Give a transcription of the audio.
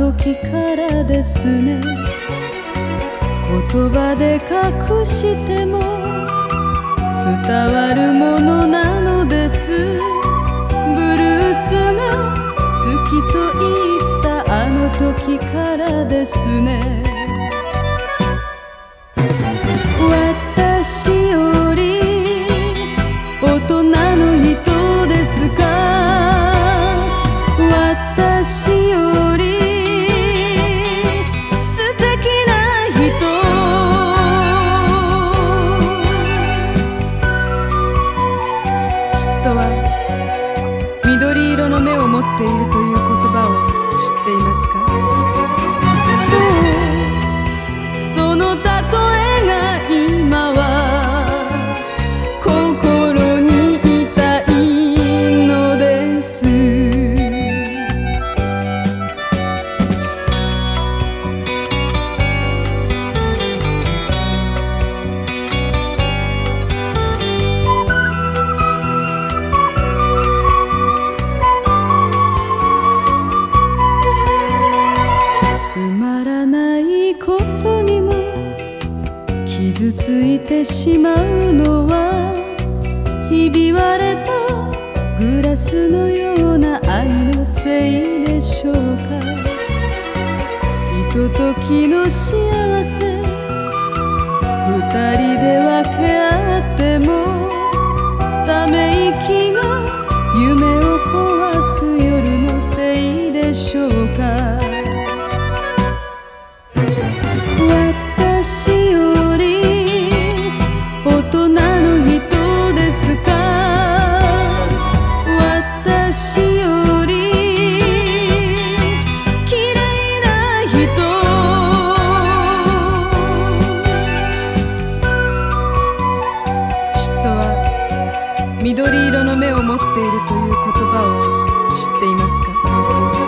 時からですね。言葉で隠しても伝わるものなのです。ブルースが好きと言ったあの時からですね。っているという言葉を知っていますか？ついてしまうのはひび割れたグラスのような愛のせいでしょうか。ひとときの幸せ二人で分け合ってもため息が夢を壊す夜のせいでしょうか。私緑色の目を持っているという言葉を知っていますか？